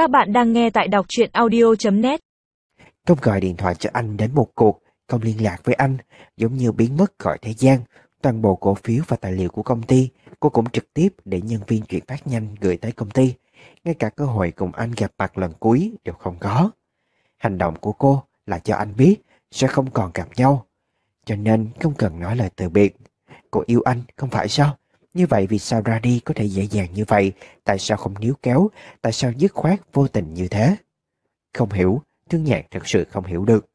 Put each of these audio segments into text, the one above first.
Các bạn đang nghe tại đọc truyện audio.net Công gọi điện thoại cho anh đến một cuộc, không liên lạc với anh, giống như biến mất khỏi thế gian. Toàn bộ cổ phiếu và tài liệu của công ty, cô cũng trực tiếp để nhân viên chuyển phát nhanh gửi tới công ty. Ngay cả cơ hội cùng anh gặp mặt lần cuối đều không có. Hành động của cô là cho anh biết sẽ không còn gặp nhau. Cho nên không cần nói lời từ biệt. Cô yêu anh không phải sao? Như vậy vì sao ra đi có thể dễ dàng như vậy? Tại sao không níu kéo? Tại sao dứt khoát vô tình như thế? Không hiểu, thương nhạc thật sự không hiểu được.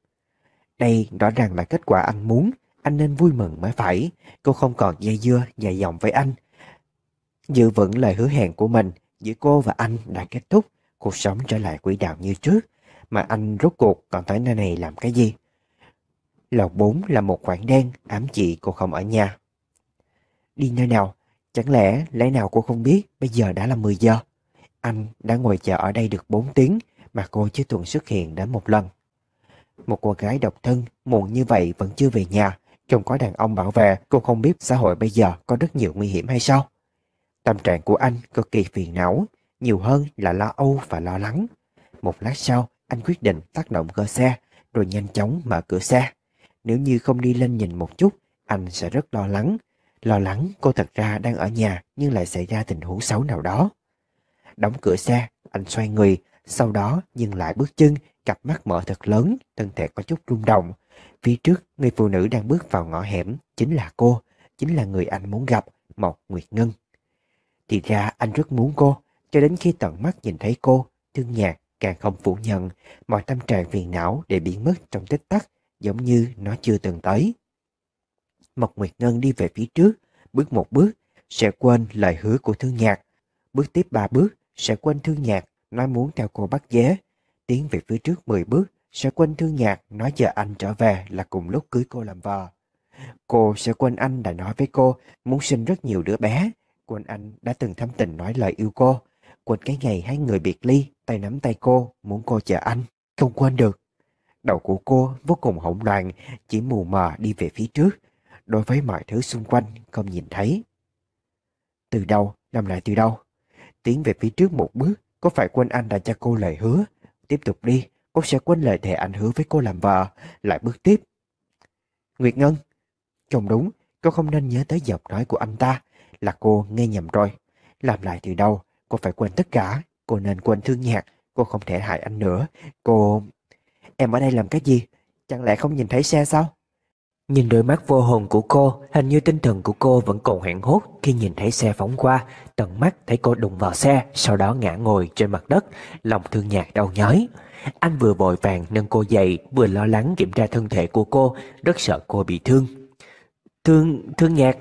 Đây rõ ràng là kết quả anh muốn, anh nên vui mừng mới phải. Cô không còn dây dưa, dài dòng với anh. Giữ vững lời hứa hẹn của mình, giữa cô và anh đã kết thúc, cuộc sống trở lại quỹ đạo như trước. Mà anh rốt cuộc còn tới nơi này làm cái gì? Lầu 4 là một khoảng đen, ám chỉ cô không ở nhà. Đi nơi nào? Chẳng lẽ lẽ nào cô không biết bây giờ đã là 10 giờ? Anh đã ngồi chờ ở đây được 4 tiếng mà cô chưa tuần xuất hiện đến một lần. Một cô gái độc thân muộn như vậy vẫn chưa về nhà, không có đàn ông bảo vệ, cô không biết xã hội bây giờ có rất nhiều nguy hiểm hay sao? Tâm trạng của anh cực kỳ phiền não, nhiều hơn là lo âu và lo lắng. Một lát sau, anh quyết định tác động cơ xe, rồi nhanh chóng mở cửa xe. Nếu như không đi lên nhìn một chút, anh sẽ rất lo lắng, Lo lắng cô thật ra đang ở nhà nhưng lại xảy ra tình huống xấu nào đó. Đóng cửa xe, anh xoay người, sau đó dừng lại bước chân, cặp mắt mở thật lớn, thân thể có chút rung động. Phía trước, người phụ nữ đang bước vào ngõ hẻm, chính là cô, chính là người anh muốn gặp, Mộc Nguyệt Ngân. Thì ra anh rất muốn cô, cho đến khi tận mắt nhìn thấy cô, thương nhạc càng không phủ nhận, mọi tâm trạng phiền não để biến mất trong tích tắc, giống như nó chưa từng tới. Mộc Nguyệt Ngân đi về phía trước, bước một bước, sẽ quên lời hứa của thương nhạc. Bước tiếp ba bước, sẽ quên thương nhạc, nói muốn theo cô bắt dế. Tiến về phía trước 10 bước, sẽ quên thương nhạc, nói giờ anh trở về là cùng lúc cưới cô làm vợ. Cô sẽ quên anh đã nói với cô muốn sinh rất nhiều đứa bé. Quên anh đã từng thâm tình nói lời yêu cô. Quên cái ngày hai người biệt ly, tay nắm tay cô, muốn cô chờ anh. Không quên được. Đầu của cô vô cùng hỗn loạn, chỉ mù mờ đi về phía trước đối với mọi thứ xung quanh không nhìn thấy. Từ đâu, làm lại từ đâu? Tiến về phía trước một bước, có phải quên anh đã cho cô lời hứa? Tiếp tục đi, cô sẽ quên lời thề anh hứa với cô làm vợ, lại bước tiếp. Nguyệt Ngân, chồng đúng, cô không nên nhớ tới giọng nói của anh ta, là cô nghe nhầm rồi. Làm lại từ đâu, cô phải quên tất cả, cô nên quên thương nhạc, cô không thể hại anh nữa, cô... Em ở đây làm cái gì? Chẳng lẽ không nhìn thấy xe sao? Nhìn đôi mắt vô hồn của cô, hình như tinh thần của cô vẫn còn hoảng hốt khi nhìn thấy xe phóng qua, tận mắt thấy cô đụng vào xe, sau đó ngã ngồi trên mặt đất, lòng thương nhạc đau nhói. Anh vừa vội vàng nâng cô dậy, vừa lo lắng kiểm tra thân thể của cô, rất sợ cô bị thương. Thương, thương nhạc.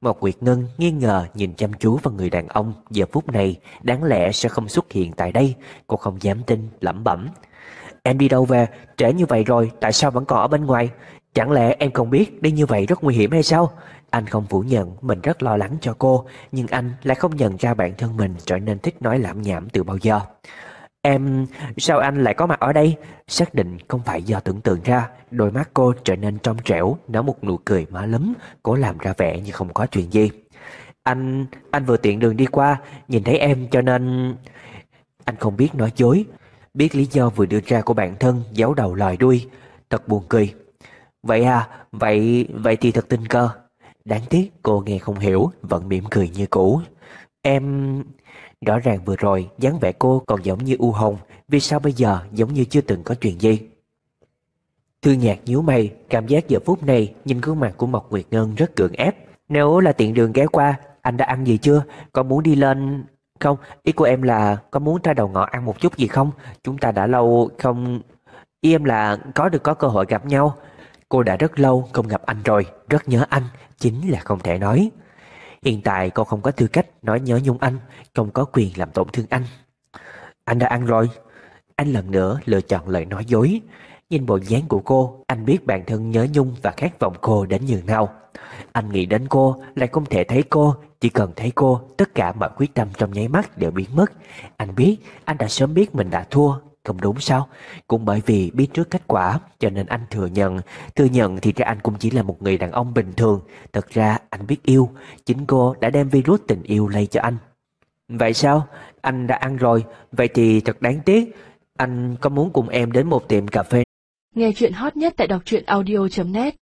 Một Nguyệt Ngân nghi ngờ nhìn chăm chú vào người đàn ông giờ phút này đáng lẽ sẽ không xuất hiện tại đây, cô không dám tin, lẩm bẩm. Em đi đâu về, trễ như vậy rồi, tại sao vẫn còn ở bên ngoài? Chẳng lẽ em không biết đi như vậy rất nguy hiểm hay sao? Anh không phủ nhận mình rất lo lắng cho cô, nhưng anh lại không nhận ra bản thân mình trở nên thích nói lãm nhảm từ bao giờ. Em, sao anh lại có mặt ở đây? Xác định không phải do tưởng tượng ra, đôi mắt cô trở nên trong trẻo, nở một nụ cười má lấm, cố làm ra vẻ như không có chuyện gì. Anh, anh vừa tiện đường đi qua, nhìn thấy em cho nên... Anh không biết nói dối, biết lý do vừa đưa ra của bản thân giấu đầu lòi đuôi, thật buồn cười. Vậy à, vậy vậy thì thật tình cơ. Đáng tiếc cô nghe không hiểu, vẫn mỉm cười như cũ. Em... Rõ ràng vừa rồi dáng vẻ cô còn giống như u hồng vì sao bây giờ giống như chưa từng có chuyện gì? Thư nhạc nhíu mày, cảm giác giờ phút này nhìn gương mặt của Mộc Nguyệt Ngân rất cưỡng ép. Nếu là tiện đường ghé qua, anh đã ăn gì chưa? Có muốn đi lên... Không, ý của em là có muốn ra đầu ngõ ăn một chút gì không? Chúng ta đã lâu không... Ý em là có được có cơ hội gặp nhau. Cô đã rất lâu không gặp anh rồi, rất nhớ anh, chính là không thể nói. Hiện tại cô không có tư cách nói nhớ nhung anh, không có quyền làm tổn thương anh. Anh đã ăn rồi. Anh lần nữa lựa chọn lời nói dối. Nhìn bộ dáng của cô, anh biết bản thân nhớ nhung và khát vọng cô đến nhường nào. Anh nghĩ đến cô, lại không thể thấy cô, chỉ cần thấy cô, tất cả mọi quyết tâm trong nháy mắt đều biến mất. Anh biết, anh đã sớm biết mình đã thua, không đúng sao? Cũng bởi vì biết trước kết quả cho nên anh thừa nhận. Thừa nhận thì ra anh cũng chỉ là một người đàn ông bình thường. Thật ra anh biết yêu. Chính cô đã đem virus tình yêu lây cho anh. Vậy sao? Anh đã ăn rồi, vậy thì thật đáng tiếc. Anh có muốn cùng em đến một tiệm cà phê Nghe chuyện hot nhất tại đọc truyện audio.net